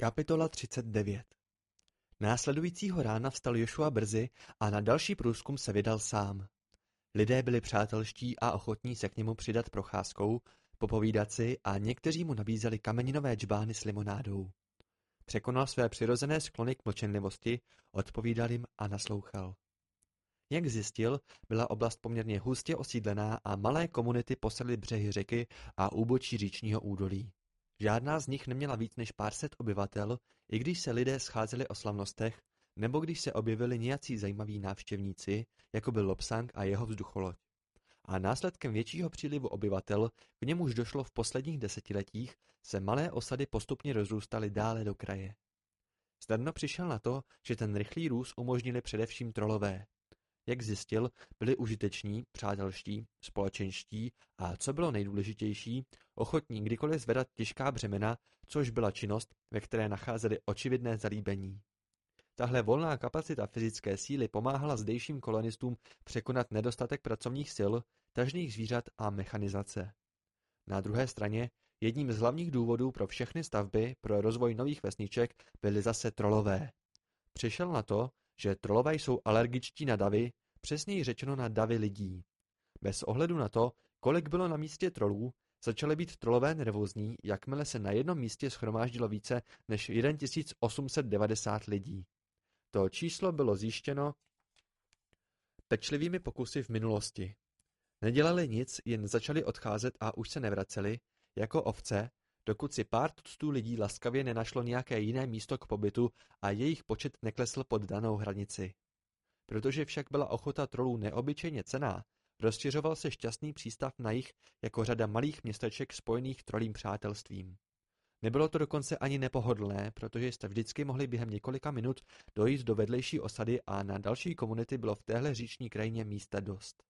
Kapitola 39 Následujícího rána vstal Jošua brzy a na další průzkum se vydal sám. Lidé byli přátelští a ochotní se k němu přidat procházkou, popovídat si a někteří mu nabízeli kameninové džbány s limonádou. Překonal své přirozené sklony k mlčenlivosti, odpovídal jim a naslouchal. Jak zjistil, byla oblast poměrně hustě osídlená a malé komunity posedly břehy řeky a úbočí říčního údolí. Žádná z nich neměla víc než pár set obyvatel, i když se lidé scházeli o slavnostech, nebo když se objevili nějací zajímaví návštěvníci, jako byl Lopsang a jeho vzducholoď. A následkem většího přílivu obyvatel, k němuž došlo v posledních desetiletích, se malé osady postupně rozrůstaly dále do kraje. Snadno přišel na to, že ten rychlý růst umožnili především trolové. Jak zjistil, byli užiteční, přátelští, společenští a, co bylo nejdůležitější, ochotní kdykoliv zvedat těžká břemena, což byla činnost, ve které nacházeli očividné zalíbení. Tahle volná kapacita fyzické síly pomáhala zdejším kolonistům překonat nedostatek pracovních sil, tažných zvířat a mechanizace. Na druhé straně, jedním z hlavních důvodů pro všechny stavby pro rozvoj nových vesniček byly zase trolové. Přišel na to, že trolové jsou alergičtí na davy, přesněji řečeno na davy lidí. Bez ohledu na to, kolik bylo na místě trolů, začaly být trolové nervózní, jakmile se na jednom místě schromáždilo více než 1890 lidí. To číslo bylo zjištěno pečlivými pokusy v minulosti. Nedělali nic, jen začali odcházet a už se nevraceli, jako ovce, dokud si pár tuctů lidí laskavě nenašlo nějaké jiné místo k pobytu a jejich počet neklesl pod danou hranici. Protože však byla ochota trolů neobyčejně cená, rozšiřoval se šťastný přístav na jich jako řada malých městeček spojených trolím přátelstvím. Nebylo to dokonce ani nepohodlné, protože jste vždycky mohli během několika minut dojít do vedlejší osady a na další komunity bylo v téhle říční krajině místa dost.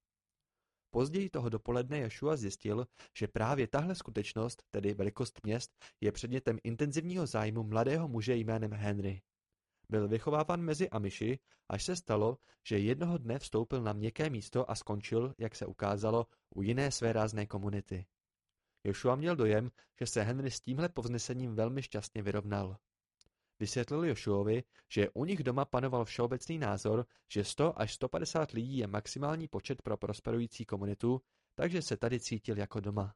Později toho dopoledne Joshua zjistil, že právě tahle skutečnost, tedy velikost měst, je předmětem intenzivního zájmu mladého muže jménem Henry. Byl vychováván mezi Amiši, až se stalo, že jednoho dne vstoupil na měkké místo a skončil, jak se ukázalo, u jiné své rázné komunity. Joshua měl dojem, že se Henry s tímhle povznesením velmi šťastně vyrovnal. Vysvětlil Joshuovi, že u nich doma panoval všeobecný názor, že 100 až 150 lidí je maximální počet pro prosperující komunitu, takže se tady cítil jako doma.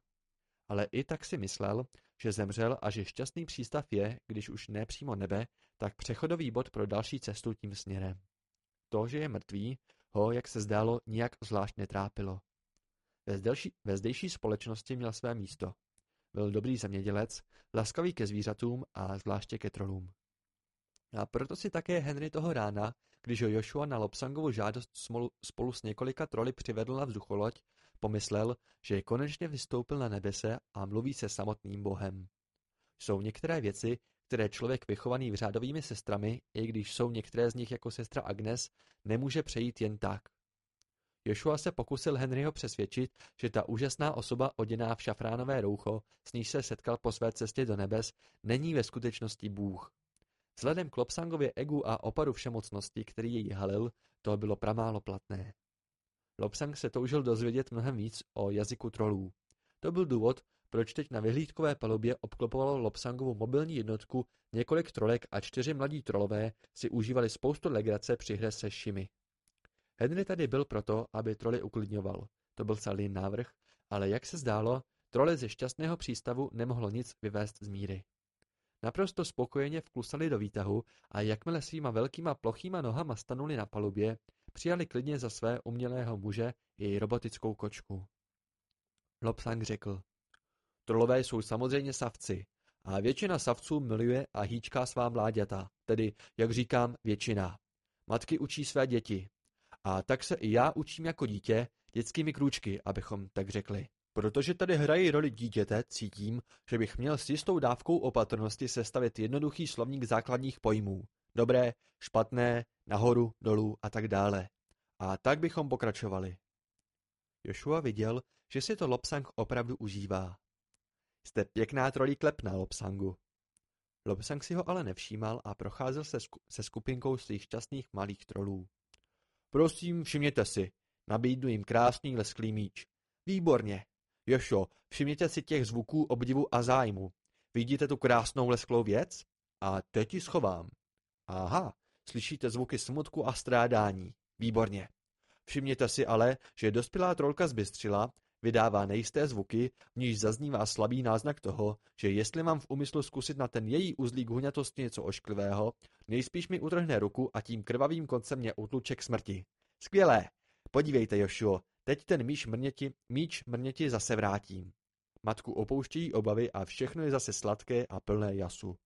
Ale i tak si myslel, že zemřel a že šťastný přístav je, když už ne přímo nebe, tak přechodový bod pro další cestu tím směrem. To, že je mrtvý, ho, jak se zdálo, nijak zvlášť netrápilo. Ve, zdelší, ve zdejší společnosti měl své místo. Byl dobrý zemědělec, laskavý ke zvířatům a zvláště ke trolům. A proto si také Henry toho rána, když ho Joshua na Lopsangovu žádost spolu s několika troly přivedl na vzducholoď, pomyslel, že konečně vystoupil na nebese a mluví se samotným Bohem. Jsou některé věci, které člověk vychovaný v řádovými sestrami, i když jsou některé z nich jako sestra Agnes, nemůže přejít jen tak. Joshua se pokusil Henryho přesvědčit, že ta úžasná osoba oděná v šafránové roucho, s níž se setkal po své cestě do nebes, není ve skutečnosti Bůh. Vzhledem k Lopsangově egu a opadu všemocnosti, který jej halil, to bylo pramálo platné. Lopsang se toužil dozvědět mnohem víc o jazyku trolů. To byl důvod, proč teď na vyhlídkové palubě obklopovalo Lopsangovu mobilní jednotku několik trolek a čtyři mladí trolové si užívali spoustu legrace při hře se šimy. Henry tady byl proto, aby troly uklidňoval. To byl celý návrh, ale jak se zdálo, trole ze šťastného přístavu nemohlo nic vyvést z míry. Naprosto spokojeně vklusali do výtahu a jakmile svýma velkýma plochýma nohama stanuli na palubě, přijali klidně za své umělého muže i robotickou kočku. Lopsang řekl, trolové jsou samozřejmě savci a většina savců miluje a hýčká svá mláďata, tedy, jak říkám, většina. Matky učí své děti. A tak se i já učím jako dítě, dětskými krůčky, abychom tak řekli. Protože tady hrají roli dítěte, cítím, že bych měl s jistou dávkou opatrnosti sestavit jednoduchý slovník základních pojmů. Dobré, špatné, nahoru, dolů a tak dále. A tak bychom pokračovali. Joshua viděl, že si to Lopsang opravdu užívá. Jste pěkná trolí klepna, Lopsangu. Lopsang si ho ale nevšímal a procházel se, sku- se skupinkou svých šťastných malých trolů. Prosím, všimněte si, nabídnu jim krásný lesklý míč. Výborně, Jošo, všimněte si těch zvuků obdivu a zájmu. Vidíte tu krásnou lesklou věc? A teď ji schovám. Aha, slyšíte zvuky smutku a strádání. Výborně. Všimněte si ale, že dospělá trolka zbystřila, vydává nejisté zvuky, v níž zaznívá slabý náznak toho, že jestli mám v úmyslu zkusit na ten její uzlík huňatosti něco ošklivého, nejspíš mi utrhne ruku a tím krvavým koncem mě utluče k smrti. Skvělé! Podívejte, Jošuo, teď ten míč mrněti, míč mrněti zase vrátím. Matku opouštějí obavy a všechno je zase sladké a plné jasu.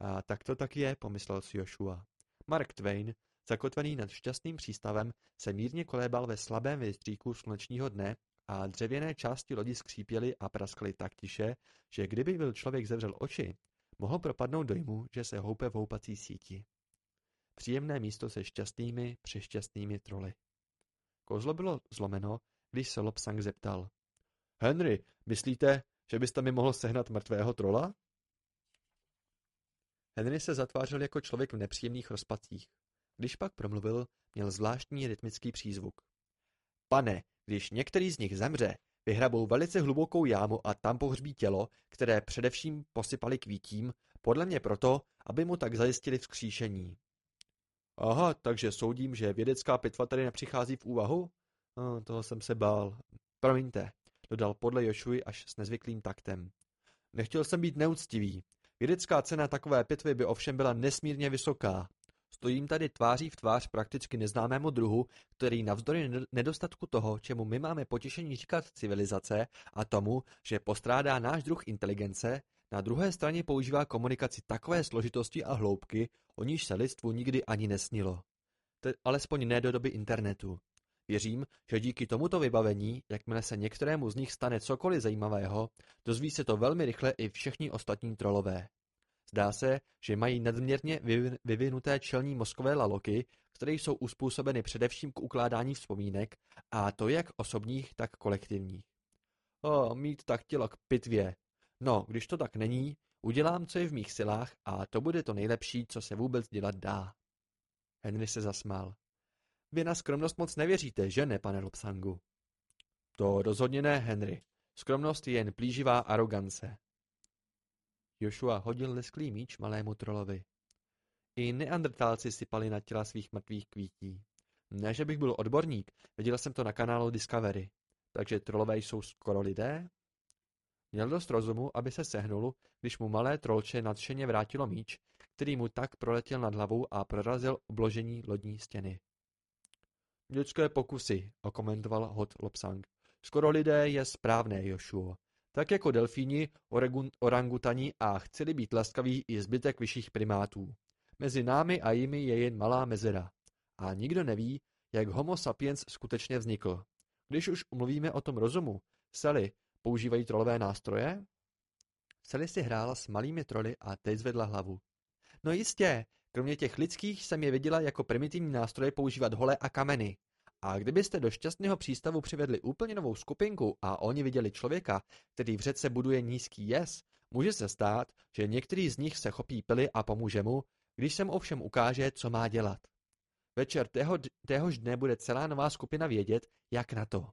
A tak to tak je, pomyslel si Joshua. Mark Twain, zakotvený nad šťastným přístavem, se mírně kolébal ve slabém věstříku slunečního dne a dřevěné části lodi skřípěly a praskly tak tiše, že kdyby byl člověk zavřel oči, mohl propadnout dojmu, že se houpe v houpací síti. Příjemné místo se šťastnými, přešťastnými troly. Kozlo bylo zlomeno, když se Lobsang zeptal. Henry, myslíte, že byste mi mohl sehnat mrtvého trola? Henry se zatvářel jako člověk v nepříjemných rozpacích. Když pak promluvil, měl zvláštní rytmický přízvuk. Pane, když některý z nich zemře, vyhrabou velice hlubokou jámu a tam pohřbí tělo, které především posypali kvítím, podle mě proto, aby mu tak zajistili vzkříšení. Aha, takže soudím, že vědecká pitva tady nepřichází v úvahu? No, toho jsem se bál. Promiňte, dodal podle Jošuji až s nezvyklým taktem. Nechtěl jsem být neúctivý. Vědecká cena takové pitvy by ovšem byla nesmírně vysoká. Stojím tady tváří v tvář prakticky neznámému druhu, který navzdory nedostatku toho, čemu my máme potěšení říkat civilizace, a tomu, že postrádá náš druh inteligence, na druhé straně používá komunikaci takové složitosti a hloubky, o níž se lidstvu nikdy ani nesnilo. Te, alespoň ne do doby internetu. Věřím, že díky tomuto vybavení, jakmile se některému z nich stane cokoliv zajímavého, dozví se to velmi rychle i všichni ostatní trolové. Zdá se, že mají nadměrně vyvinuté čelní mozkové laloky, které jsou uspůsobeny především k ukládání vzpomínek, a to jak osobních, tak kolektivních. O, mít tak tělo k pitvě. No, když to tak není, udělám, co je v mých silách a to bude to nejlepší, co se vůbec dělat dá. Henry se zasmál. Vy na skromnost moc nevěříte, že ne, pane Lopsangu? To rozhodně ne, Henry. Skromnost je jen plíživá arogance. Joshua hodil lesklý míč malému trolovi. I neandrtálci sypali na těla svých mrtvých kvítí. Ne, že bych byl odborník, viděl jsem to na kanálu Discovery. Takže trolové jsou skoro lidé? Měl dost rozumu, aby se sehnul, když mu malé trolče nadšeně vrátilo míč, který mu tak proletěl nad hlavou a prorazil obložení lodní stěny. Dětské pokusy, okomentoval Hot Lopsang. Skoro lidé je správné, Joshua. Tak jako delfíni, orangutani a chceli být laskaví i zbytek vyšších primátů. Mezi námi a jimi je jen malá mezera. A nikdo neví, jak homo sapiens skutečně vznikl. Když už mluvíme o tom rozumu, Sally, používají trolové nástroje? Sally si hrála s malými troly a teď zvedla hlavu. No jistě, kromě těch lidských jsem je viděla jako primitivní nástroje používat hole a kameny. A kdybyste do šťastného přístavu přivedli úplně novou skupinku a oni viděli člověka, který v řece buduje nízký jez, může se stát, že některý z nich se chopí pily a pomůže mu, když se mu ovšem ukáže, co má dělat. Večer tého, téhož dne bude celá nová skupina vědět, jak na to.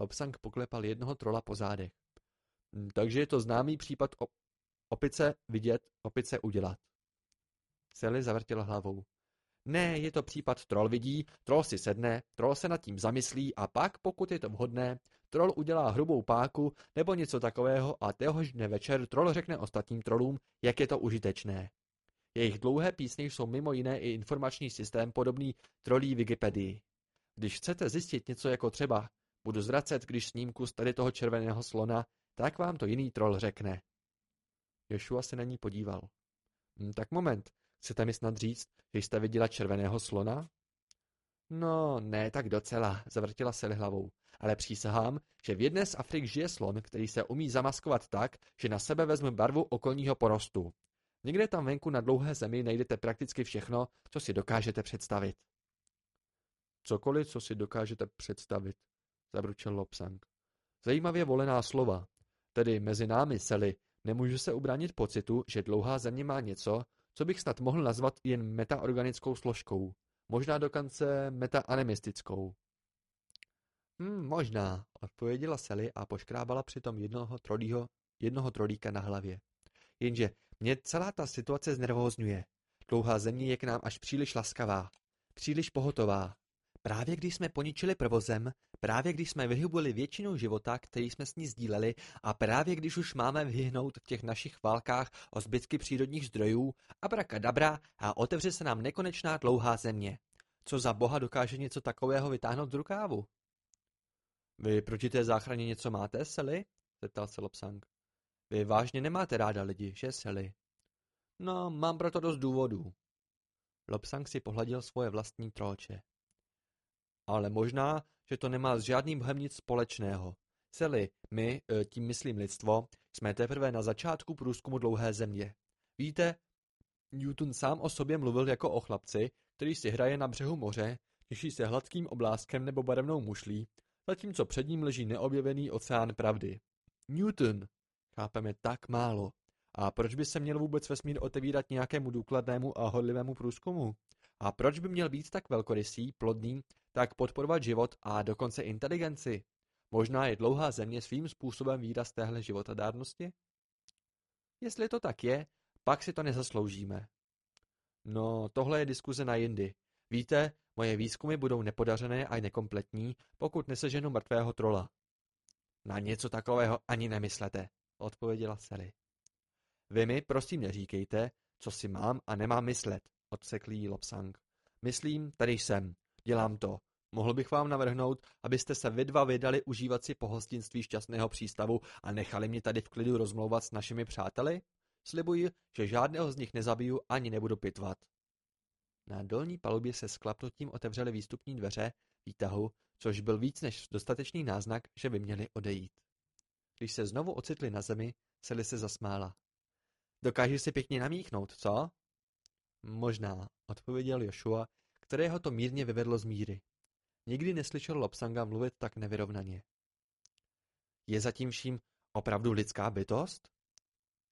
Lobsang poklepal jednoho trola po zádech. Hm, takže je to známý případ op- opice vidět, opice udělat. Sally zavrtěl hlavou. Ne, je to případ troll vidí, troll si sedne, troll se nad tím zamyslí a pak, pokud je to vhodné, troll udělá hrubou páku nebo něco takového a téhož dne večer troll řekne ostatním trolům, jak je to užitečné. Jejich dlouhé písně jsou mimo jiné i informační systém podobný trolí Wikipedii. Když chcete zjistit něco jako třeba, budu zvracet, když snímku z tady toho červeného slona, tak vám to jiný troll řekne. Joshua se na ní podíval. Hm, tak moment, Chcete mi snad říct, že jste viděla červeného slona? No, ne tak docela, zavrtila se hlavou. Ale přísahám, že v jedné z Afrik žije slon, který se umí zamaskovat tak, že na sebe vezme barvu okolního porostu. Někde tam venku na dlouhé zemi najdete prakticky všechno, co si dokážete představit. Cokoliv, co si dokážete představit, zabručil Lopsang. Zajímavě volená slova. Tedy mezi námi, Sely, nemůžu se ubránit pocitu, že dlouhá země má něco, co bych snad mohl nazvat jen metaorganickou složkou, možná dokonce metaanemistickou. Hm, možná, odpověděla Sally a poškrábala přitom jednoho, trolího, jednoho trolíka na hlavě. Jenže Mě celá ta situace znervózňuje. Dlouhá země je k nám až příliš laskavá. Příliš pohotová. Právě když jsme poničili prvozem, právě když jsme vyhubili většinu života, který jsme s ní sdíleli a právě když už máme vyhnout v těch našich válkách o zbytky přírodních zdrojů, abrakadabra a otevře se nám nekonečná dlouhá země. Co za boha dokáže něco takového vytáhnout z rukávu? Vy proti té záchraně něco máte, Sally? zeptal se Lopsang. Vy vážně nemáte ráda lidi, že, Sally? No, mám proto dost důvodů. Lopsang si pohladil svoje vlastní troče. Ale možná, že to nemá s žádným bohem nic společného. Sely, my, e, tím myslím lidstvo, jsme teprve na začátku průzkumu dlouhé země. Víte, Newton sám o sobě mluvil jako o chlapci, který si hraje na břehu moře, těší se hladkým obláskem nebo barevnou mušlí, zatímco před ním leží neobjevený oceán pravdy. Newton! Chápeme tak málo. A proč by se měl vůbec vesmír otevírat nějakému důkladnému a hodlivému průzkumu? A proč by měl být tak velkorysý, plodný, tak podporovat život a dokonce inteligenci? Možná je dlouhá země svým způsobem výraz téhle životadárnosti? Jestli to tak je, pak si to nezasloužíme. No, tohle je diskuze na jindy. Víte, moje výzkumy budou nepodařené a nekompletní, pokud neseženu mrtvého trola. Na něco takového ani nemyslete, odpověděla Sally. Vy mi prosím neříkejte, co si mám a nemám myslet, odsekl jí Lopsang. Myslím, tady jsem. Dělám to. Mohl bych vám navrhnout, abyste se vy dva vydali užívat si pohostinství šťastného přístavu a nechali mě tady v klidu rozmlouvat s našimi přáteli? Slibuji, že žádného z nich nezabiju ani nebudu pitvat. Na dolní palubě se sklapnutím otevřely výstupní dveře výtahu, což byl víc než dostatečný náznak, že by měli odejít. Když se znovu ocitli na zemi, Sely se zasmála. Dokážeš si pěkně namíchnout, co? Možná, odpověděl Joshua, kterého to mírně vyvedlo z míry. Nikdy neslyšel Lopsanga mluvit tak nevyrovnaně. Je zatím vším opravdu lidská bytost?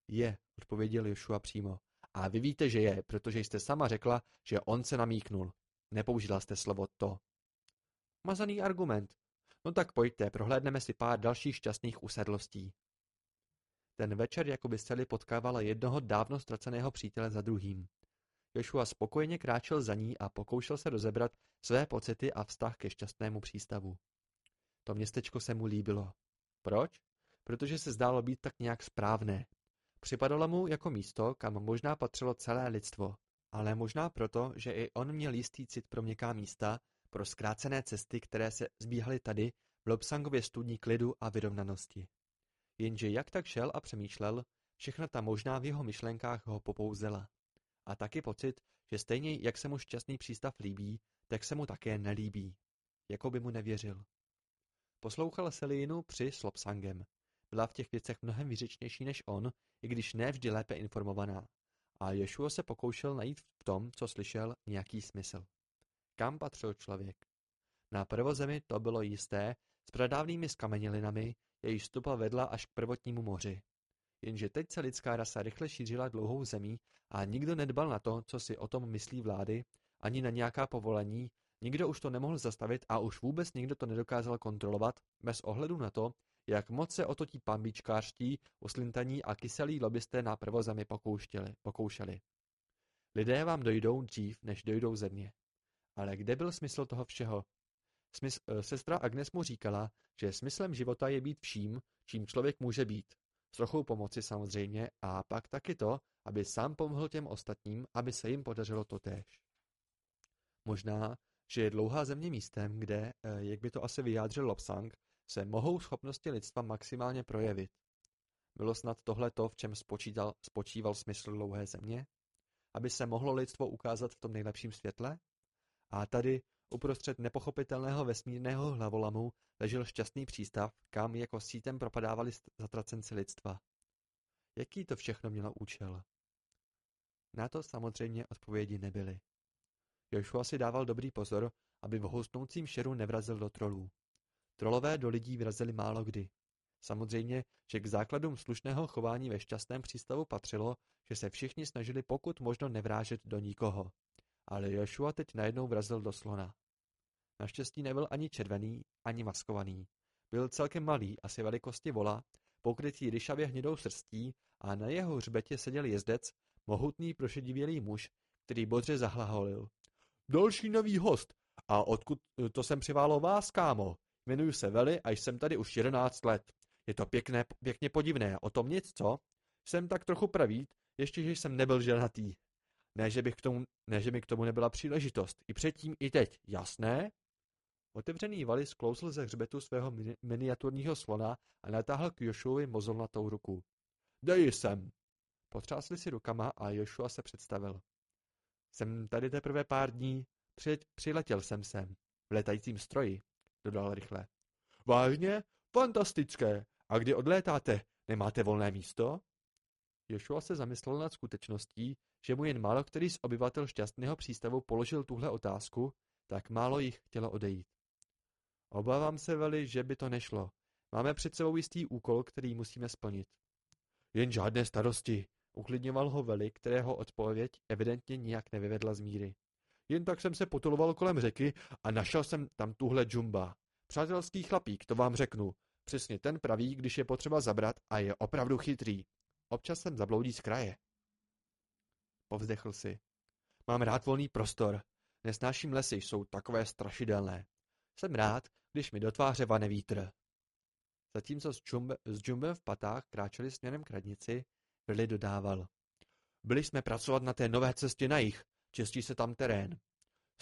Je, odpověděl Joshua přímo. A vy víte, že je, protože jste sama řekla, že on se namíknul. Nepoužila jste slovo to. Mazaný argument. No tak pojďte, prohlédneme si pár dalších šťastných usedlostí. Ten večer jakoby Sally potkávala jednoho dávno ztraceného přítele za druhým. Joshua spokojeně kráčel za ní a pokoušel se rozebrat své pocity a vztah ke šťastnému přístavu. To městečko se mu líbilo. Proč? Protože se zdálo být tak nějak správné. Připadalo mu jako místo, kam možná patřilo celé lidstvo, ale možná proto, že i on měl jistý cit pro měkká místa, pro zkrácené cesty, které se zbíhaly tady v Lobsangově studní klidu a vyrovnanosti. Jenže jak tak šel a přemýšlel, všechna ta možná v jeho myšlenkách ho popouzela. A taky pocit, že stejně jak se mu šťastný přístav líbí, tak se mu také nelíbí. Jako by mu nevěřil. Poslouchal Selinu při s Lobsangem. Byla v těch věcech mnohem výřečnější než on, i když ne vždy lépe informovaná. A Ješuo se pokoušel najít v tom, co slyšel, nějaký smysl. Kam patřil člověk? Na prvozemi to bylo jisté, s pradávnými skamenělinami, jejíž stupa vedla až k prvotnímu moři. Jenže teď se lidská rasa rychle šířila dlouhou zemí a nikdo nedbal na to, co si o tom myslí vlády, ani na nějaká povolení, nikdo už to nemohl zastavit a už vůbec nikdo to nedokázal kontrolovat, bez ohledu na to, jak moc se o to ti pambičkářští, uslintaní a kyselí lobbysté na prvozemi pokoušeli. Lidé vám dojdou dřív, než dojdou země. Ale kde byl smysl toho všeho? Smysl, eh, sestra Agnes mu říkala, že smyslem života je být vším, čím člověk může být. S trochou pomoci samozřejmě a pak taky to, aby sám pomohl těm ostatním, aby se jim podařilo totéž. Možná, že je dlouhá země místem, kde, eh, jak by to asi vyjádřil Lobsang, se mohou schopnosti lidstva maximálně projevit. Bylo snad tohle to, v čem spočítal, spočíval smysl dlouhé země? Aby se mohlo lidstvo ukázat v tom nejlepším světle? A tady, uprostřed nepochopitelného vesmírného hlavolamu, ležel šťastný přístav, kam jako sítem propadávali zatracenci lidstva. Jaký to všechno mělo účel? Na to samozřejmě odpovědi nebyly. Joshua si dával dobrý pozor, aby v houstnoucím šeru nevrazil do trolů. Trolové do lidí vrazili málo kdy. Samozřejmě, že k základům slušného chování ve šťastném přístavu patřilo, že se všichni snažili pokud možno nevrážet do nikoho. Ale Joshua teď najednou vrazil do slona. Naštěstí nebyl ani červený, ani maskovaný. Byl celkem malý, asi velikosti vola, pokrytý ryšavě hnědou srstí a na jeho hřbetě seděl jezdec, mohutný prošedivělý muž, který bodře zahlaholil. Další nový host. A odkud to jsem přiválo vás, kámo? Jmenuji se Veli a jsem tady už jedenáct let. Je to pěkné, pěkně podivné, o tom nic, co? Jsem tak trochu pravít, ještě že jsem nebyl ženatý. Ne, že, bych k tomu, ne, že mi k tomu nebyla příležitost. I předtím, i teď. Jasné? Otevřený Vali sklouzl ze hřbetu svého mini- miniaturního slona a natáhl k Jošuovi mozolnatou ruku. Dej sem! Potřásli si rukama a Jošua se představil. Jsem tady teprve pár dní. Při, přiletěl jsem sem. V letajícím stroji, dodal rychle. Vážně? Fantastické. A kdy odlétáte? Nemáte volné místo? Joshua se zamyslel nad skutečností, že mu jen málo který z obyvatel šťastného přístavu položil tuhle otázku, tak málo jich chtělo odejít. Obávám se, Veli, že by to nešlo. Máme před sebou jistý úkol, který musíme splnit. Jen žádné starosti, uklidňoval ho Veli, kterého odpověď evidentně nijak nevyvedla z míry. Jen tak jsem se potuloval kolem řeky a našel jsem tam tuhle džumba. Přátelský chlapík, to vám řeknu. Přesně ten praví, když je potřeba zabrat a je opravdu chytrý. Občas sem zabloudí z kraje. Povzdechl si. Mám rád volný prostor. Nesnáším lesy, jsou takové strašidelné. Jsem rád, když mi do tváře vane vítr. Zatímco s, džumbe, s džumbem v patách kráčeli směrem k radnici, Billy dodával. Byli jsme pracovat na té nové cestě na jich, čistí se tam terén.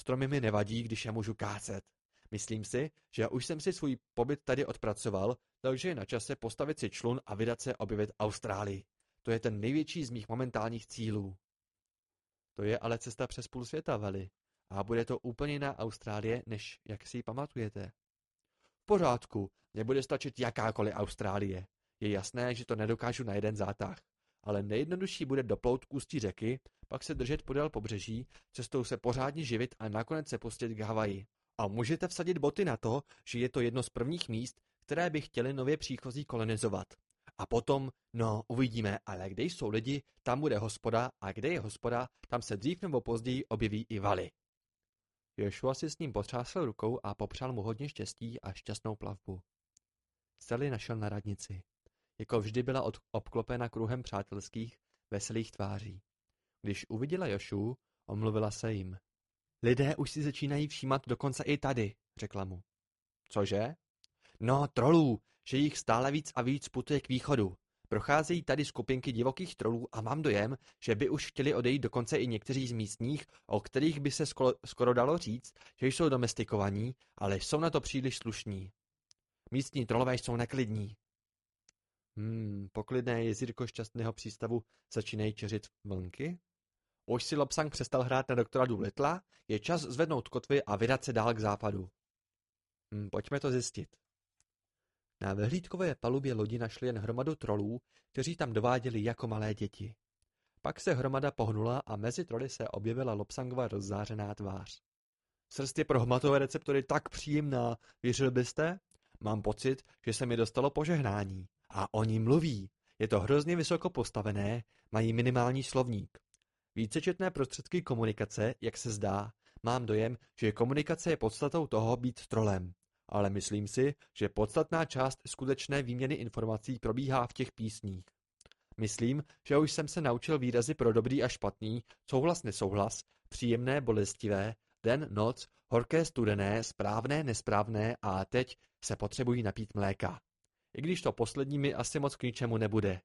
Stromy mi nevadí, když je můžu kácet. Myslím si, že už jsem si svůj pobyt tady odpracoval, takže je na čase postavit si člun a vydat se objevit Austrálii. To je ten největší z mých momentálních cílů. To je ale cesta přes půl světa, Veli. A bude to úplně jiná Austrálie, než jak si ji pamatujete. V pořádku, nebude stačit jakákoliv Austrálie. Je jasné, že to nedokážu na jeden zátah. Ale nejjednodušší bude doplout k ústí řeky, pak se držet podél pobřeží, cestou se pořádně živit a nakonec se pustit k Havaji. A můžete vsadit boty na to, že je to jedno z prvních míst, které by chtěli nově příchozí kolonizovat. A potom, no, uvidíme, ale kde jsou lidi, tam bude hospoda a kde je hospoda, tam se dřív nebo později objeví i valy. Joshua si s ním potřásl rukou a popřál mu hodně štěstí a šťastnou plavbu. Sally našel na radnici. Jako vždy byla od, obklopena kruhem přátelských, veselých tváří. Když uviděla Jošu, omluvila se jim. Lidé už si začínají všímat dokonce i tady, řekla mu. Cože? No, trolů, že jich stále víc a víc putuje k východu. Procházejí tady skupinky divokých trolů a mám dojem, že by už chtěli odejít dokonce i někteří z místních, o kterých by se skoro, skoro dalo říct, že jsou domestikovaní, ale jsou na to příliš slušní. Místní trolové jsou neklidní. Hmm, poklidné jezírko šťastného přístavu začínají čeřit vlnky? Už si Lobsang přestal hrát na doktora Doolittla, je čas zvednout kotvy a vydat se dál k západu. Hmm, pojďme to zjistit. Na vyhlídkové palubě lodi našli jen hromadu trolů, kteří tam dováděli jako malé děti. Pak se hromada pohnula a mezi troly se objevila Lopsangova rozzářená tvář. Srst je pro hmatové receptory tak příjemná, věřil byste? Mám pocit, že se mi dostalo požehnání. A oni mluví. Je to hrozně vysoko postavené, mají minimální slovník. Vícečetné prostředky komunikace, jak se zdá, mám dojem, že komunikace je podstatou toho být trolem ale myslím si, že podstatná část skutečné výměny informací probíhá v těch písních. Myslím, že už jsem se naučil výrazy pro dobrý a špatný, souhlas nesouhlas, příjemné bolestivé, den, noc, horké studené, správné nesprávné a teď se potřebují napít mléka. I když to poslední mi asi moc k ničemu nebude.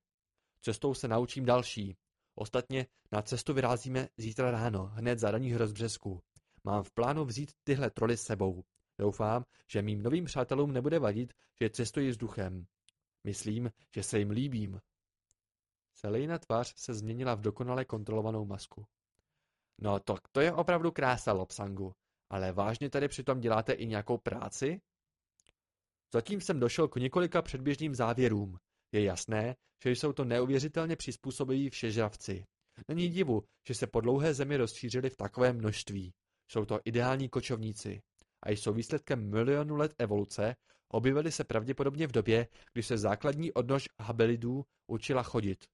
Cestou se naučím další. Ostatně na cestu vyrazíme zítra ráno, hned za raní rozbřesku. Mám v plánu vzít tyhle troly s sebou. Doufám, že mým novým přátelům nebude vadit, že cestuji s duchem. Myslím, že se jim líbím. Selejna tvář se změnila v dokonale kontrolovanou masku. No to, to je opravdu krása, Lopsangu. Ale vážně tady přitom děláte i nějakou práci? Zatím jsem došel k několika předběžným závěrům. Je jasné, že jsou to neuvěřitelně přizpůsobiví všežravci. Není divu, že se po dlouhé zemi rozšířili v takovém množství. Jsou to ideální kočovníci a jsou výsledkem milionu let evoluce, objevily se pravděpodobně v době, kdy se základní odnož habelidů učila chodit.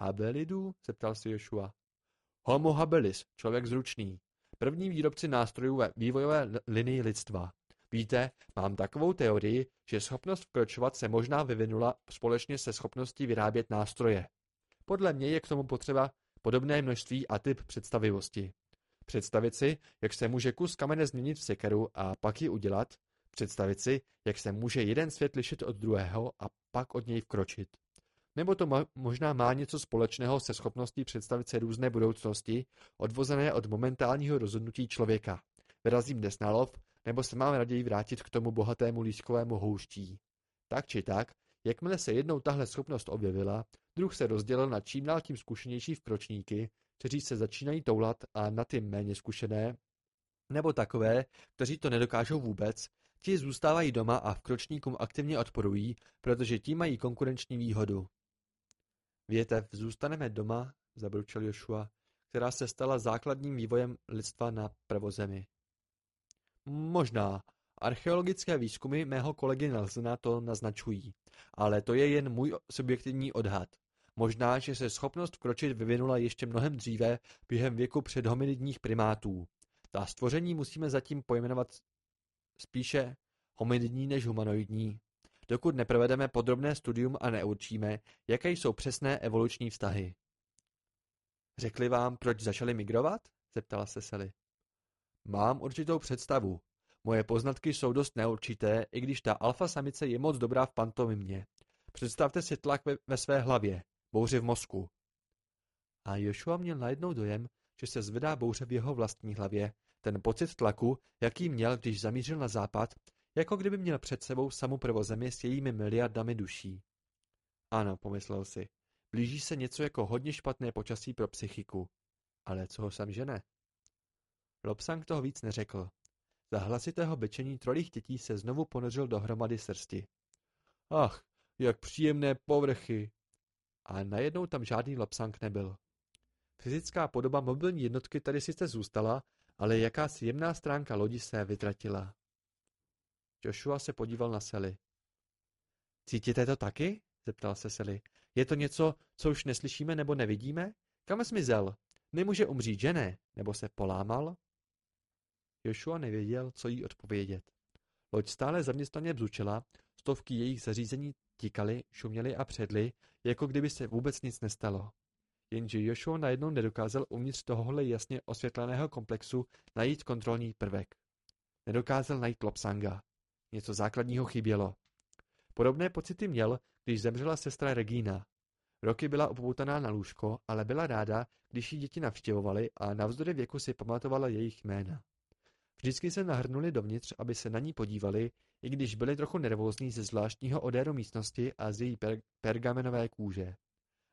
Habelidů? zeptal si Joshua. Homo habilis, člověk zručný. První výrobci nástrojů ve vývojové linii lidstva. Víte, mám takovou teorii, že schopnost vkročovat se možná vyvinula společně se schopností vyrábět nástroje. Podle mě je k tomu potřeba podobné množství a typ představivosti. Představit si, jak se může kus kamene změnit v sekeru a pak ji udělat, představit si, jak se může jeden svět lišit od druhého a pak od něj vkročit. Nebo to možná má něco společného se schopností představit si různé budoucnosti, odvozené od momentálního rozhodnutí člověka. Vyrazím dnes na lov, nebo se mám raději vrátit k tomu bohatému lískovému houští. Tak či tak, jakmile se jednou tahle schopnost objevila, druh se rozdělil na čím dál tím zkušenější vkročníky, kteří se začínají toulat a na ty méně zkušené, nebo takové, kteří to nedokážou vůbec, ti zůstávají doma a vkročníkům aktivně odporují, protože ti mají konkurenční výhodu. Větev zůstaneme doma, zabručel Joshua, která se stala základním vývojem lidstva na prvozemi. Možná. Archeologické výzkumy mého kolegy Nelsona to naznačují, ale to je jen můj subjektivní odhad. Možná, že se schopnost vkročit vyvinula ještě mnohem dříve během věku předhominidních primátů. Ta stvoření musíme zatím pojmenovat spíše hominidní než humanoidní, dokud neprovedeme podrobné studium a neurčíme, jaké jsou přesné evoluční vztahy. Řekli vám, proč začali migrovat? zeptala se Sally. Mám určitou představu. Moje poznatky jsou dost neurčité, i když ta alfa samice je moc dobrá v pantomimě. Představte si tlak ve, ve své hlavě, bouři v mozku. A Joshua měl najednou dojem, že se zvedá bouře v jeho vlastní hlavě, ten pocit tlaku, jaký měl, když zamířil na západ, jako kdyby měl před sebou samu prvozemi s jejími miliardami duší. Ano, pomyslel si, blíží se něco jako hodně špatné počasí pro psychiku. Ale co ho sem žene? Lobsang toho víc neřekl. Za hlasitého bečení trolích dětí se znovu ponořil do hromady srsti. Ach, jak příjemné povrchy! A najednou tam žádný Lobsang nebyl. Fyzická podoba mobilní jednotky tady sice zůstala, ale jakási jemná stránka lodi se vytratila. Joshua se podíval na Sally. Cítíte to taky? zeptal se Sally. Je to něco, co už neslyšíme nebo nevidíme? Kam zmizel? Nemůže umřít, že ne? Nebo se polámal? Joshua nevěděl, co jí odpovědět. Loď stále zaměstnaně bzučela, stovky jejich zařízení tikaly, šuměly a předly, jako kdyby se vůbec nic nestalo. Jenže Joshua najednou nedokázal uvnitř tohohle jasně osvětleného komplexu najít kontrolní prvek. Nedokázal najít Lopsanga. Něco základního chybělo. Podobné pocity měl, když zemřela sestra Regina. Roky byla upoutaná na lůžko, ale byla ráda, když ji děti navštěvovaly a navzdory věku si pamatovala jejich jména. Vždycky se nahrnuli dovnitř, aby se na ní podívali, i když byli trochu nervózní ze zvláštního odéru místnosti a z její per- pergamenové kůže.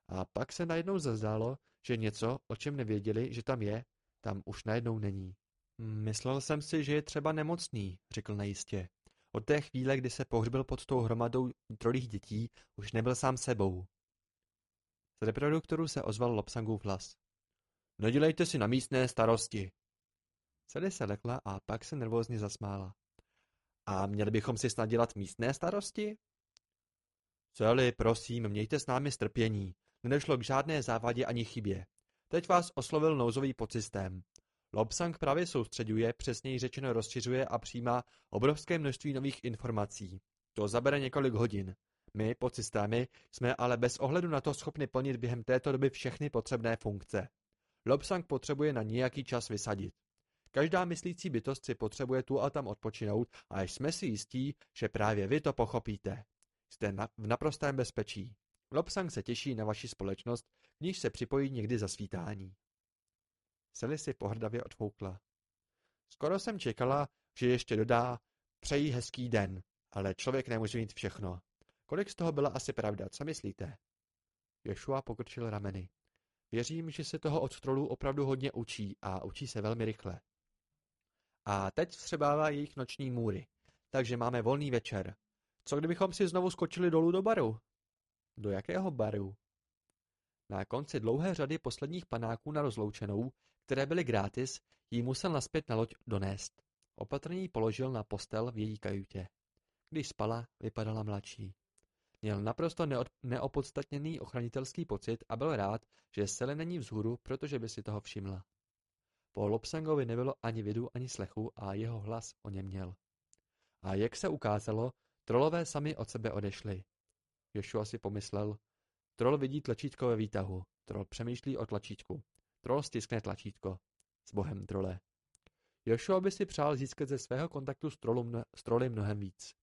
A pak se najednou zazdálo, že něco, o čem nevěděli, že tam je, tam už najednou není. Myslel jsem si, že je třeba nemocný, řekl nejistě. Od té chvíle, kdy se pohřbil pod tou hromadou trolých dětí, už nebyl sám sebou. Z reproduktoru se ozval Lopsangův hlas. Nedělejte si na místné starosti. Sally se lekla a pak se nervózně zasmála. A měli bychom si snad dělat místné starosti? Sally, prosím, mějte s námi strpění. Nedošlo k žádné závadě ani chybě. Teď vás oslovil nouzový podsystém. Lobsang právě soustředuje, přesněji řečeno rozšiřuje a přijímá obrovské množství nových informací. To zabere několik hodin. My, podsystémy, jsme ale bez ohledu na to schopni plnit během této doby všechny potřebné funkce. Lobsang potřebuje na nějaký čas vysadit. Každá myslící bytost si potřebuje tu a tam odpočinout a jsme si jistí, že právě vy to pochopíte. Jste na, v naprostém bezpečí. Lobsang se těší na vaši společnost, k níž se připojí někdy za svítání. Sally si pohrdavě odfoukla. Skoro jsem čekala, že ještě dodá přeji hezký den, ale člověk nemůže mít všechno. Kolik z toho byla asi pravda, co myslíte? Joshua pokrčil rameny. Věřím, že se toho od trolů opravdu hodně učí a učí se velmi rychle. A teď vstřebává jejich noční můry, takže máme volný večer. Co kdybychom si znovu skočili dolů do baru? Do jakého baru? Na konci dlouhé řady posledních panáků na rozloučenou, které byly gratis, jí musel naspět na loď donést. Opatrně položil na postel v její kajutě. Když spala, vypadala mladší. Měl naprosto neopodstatněný ochranitelský pocit a byl rád, že Sele není vzhůru, protože by si toho všimla. Po Lopsangovi nebylo ani vidu, ani slechu a jeho hlas o něm měl. A jak se ukázalo, trolové sami od sebe odešli. Joshua si pomyslel, trol vidí tlačítko ve výtahu, trol přemýšlí o tlačítku, trol stiskne tlačítko. S bohem trole. Joshua by si přál získat ze svého kontaktu s, trolu mno, s troly mnohem víc.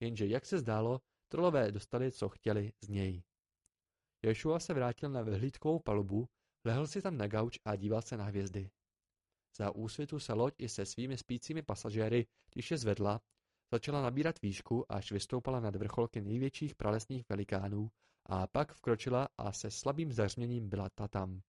Jenže jak se zdálo, trolové dostali, co chtěli z něj. Joshua se vrátil na vyhlídkovou palubu, lehl si tam na gauč a díval se na hvězdy. Za úsvitu se loď i se svými spícími pasažéry, je zvedla, začala nabírat výšku, až vystoupala nad vrcholky největších pralesných velikánů a pak vkročila a se slabým zařměním byla ta tam.